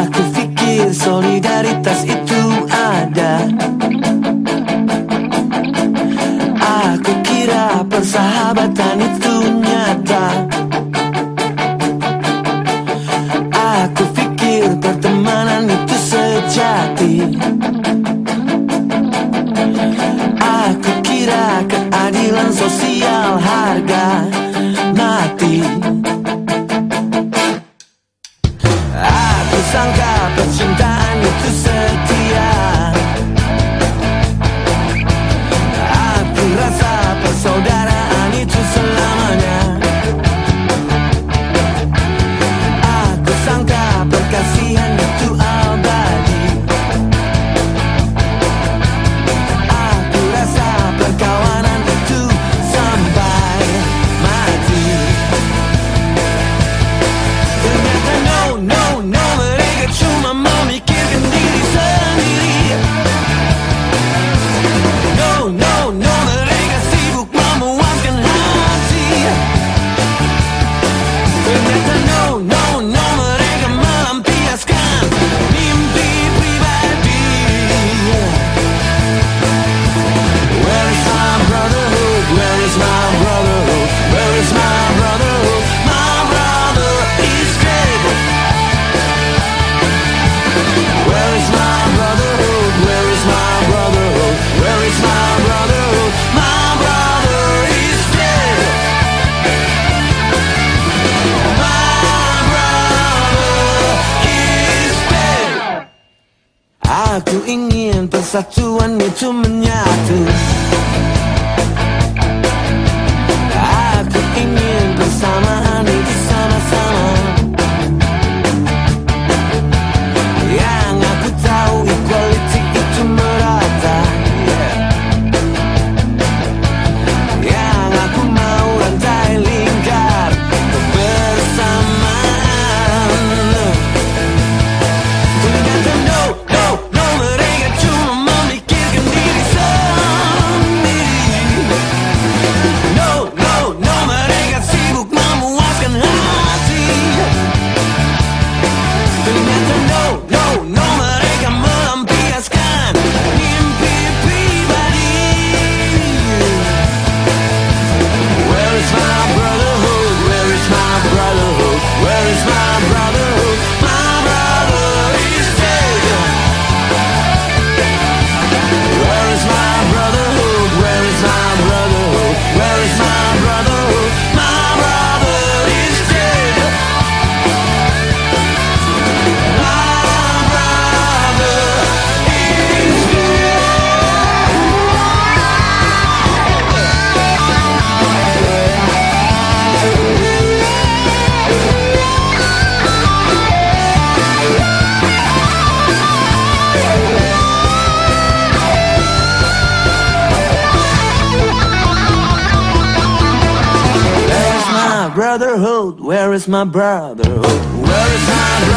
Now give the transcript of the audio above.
Aku pikir solidaritas itu ada. sosial harga. Aku ingin persatuan itu menyatu. brotherhood? Where is my brotherhood? Where is my